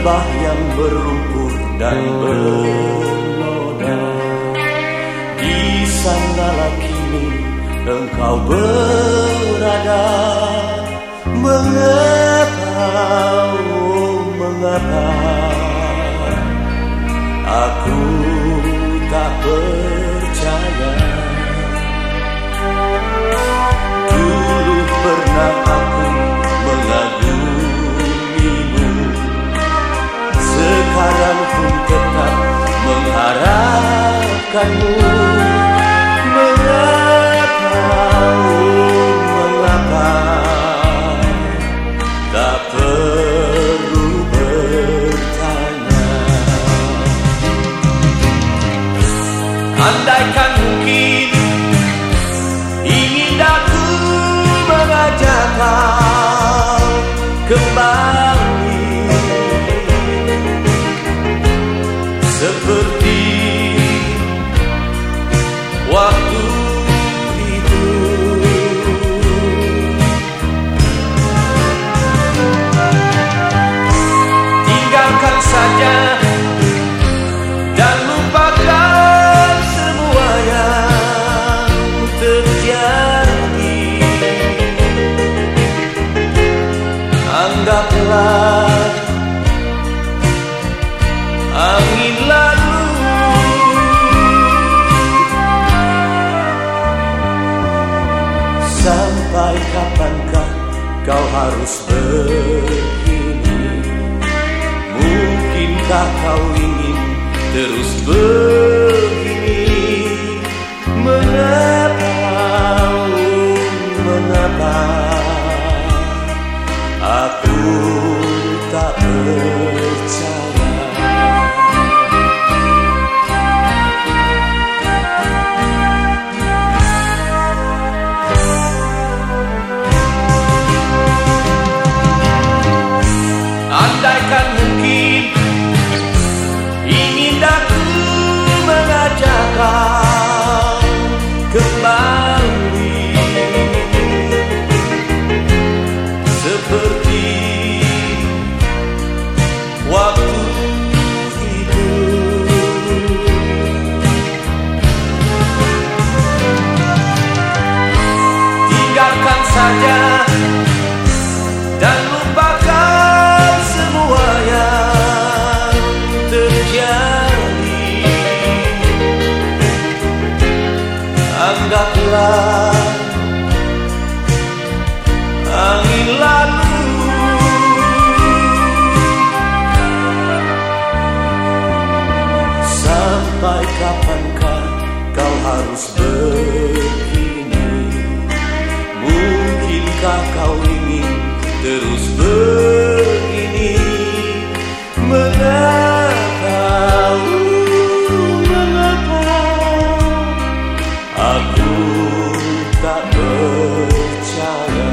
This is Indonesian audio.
lembah yang berumpur dan bernoda Di sanalah kini engkau berada. Mengapa, oh mengapa? Aku tak percaya. Dulu pernah mengharapkanmu Mengapa, mengapa Tak perlu bertanya. Andaikan mungkin Ingin aku mengajak kau kembali. Seperti Sampai kapankah kau harus begini? Mungkinkah kau ingin terus begini? Mengapa, mengapa? Aku Anggaplah angin lalu. Sampai kapankah kau harus begini jika kau ingin terus begini Mengapa, mengapa Aku tak percaya